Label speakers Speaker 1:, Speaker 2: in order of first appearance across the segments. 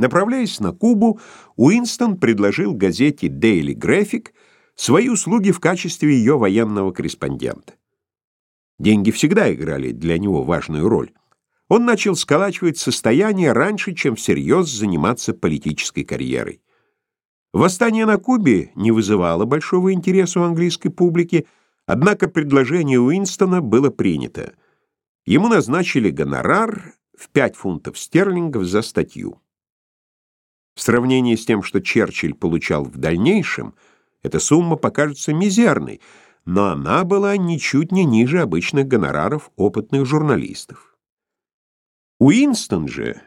Speaker 1: Направляясь на Кубу, Уинстон предложил газете Daily Graphic свои услуги в качестве ее военного корреспондента. Деньги всегда играли для него важную роль. Он начал сколачивать состояние раньше, чем всерьез заниматься политической карьерой. Восстание на Кубе не вызывало большого интереса у английской публики, однако предложение Уинстона было принято. Ему назначили гонорар в 5 фунтов стерлингов за статью. В сравнении с тем, что Черчилль получал в дальнейшем, эта сумма покажется мизерной, но она была ничуть не ниже обычных гонораров опытных журналистов. Уинстон же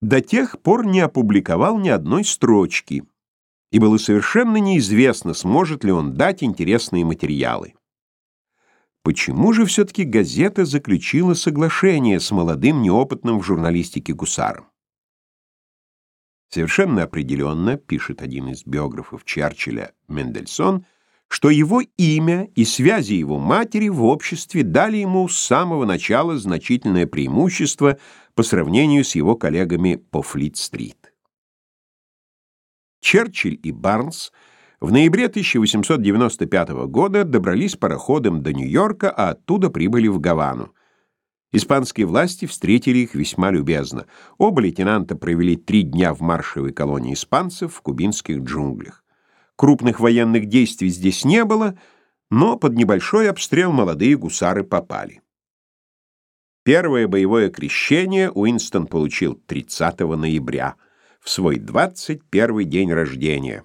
Speaker 1: до тех пор не опубликовал ни одной строчки, и было совершенно неизвестно, сможет ли он дать интересные материалы. Почему же все-таки газета заключила соглашение с молодым неопытным в журналистике гусаром? Совершенно определенно, пишет один из биографов Черчилля Мендельсон, что его имя и связи его матери в обществе дали ему с самого начала значительное преимущество по сравнению с его коллегами по Флит-стрит. Черчилль и Барнс в ноябре 1895 года добрались пароходом до Нью-Йорка, а оттуда прибыли в Гавану. Испанские власти встретили их весьма любезно. Оба лейтенанта провели три дня в маршевой колонии испанцев в кубинских джунглях. Крупных военных действий здесь не было, но под небольшой обстрел молодые гусары попали. Первое боевое крещение Уинстон получил 30 ноября, в свой 21 день рождения.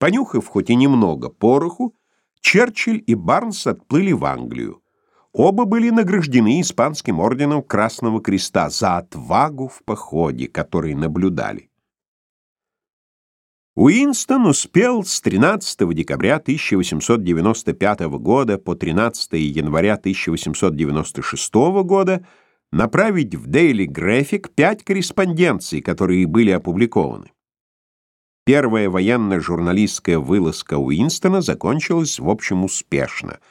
Speaker 1: Понюхав хоть и немного пороху, Черчилль и Барнс отплыли в Англию. Оба были награждены испанским орденом Красного Креста за отвагу в походе, который наблюдали. Уинстон успел с 13 декабря 1895 года по 13 января 1896 года направить в Daily Graphic пять корреспонденций, которые были опубликованы. Первая военно-журналистская вылазка Уинстона закончилась, в общем, успешно —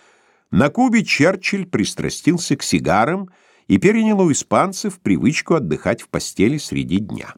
Speaker 1: на Кубе Черчилль пристрастился к сигарам и перенял у испанцев привычку отдыхать в постели среди дня.